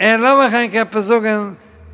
Er lo mach ein kape sogen,